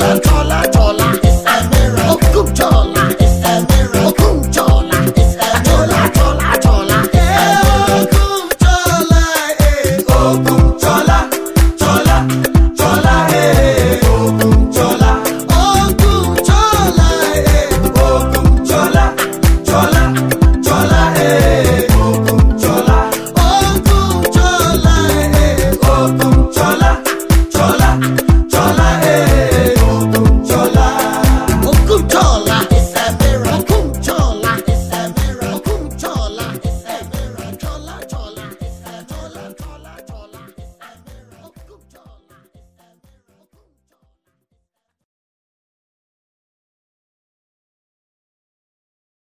Babylon.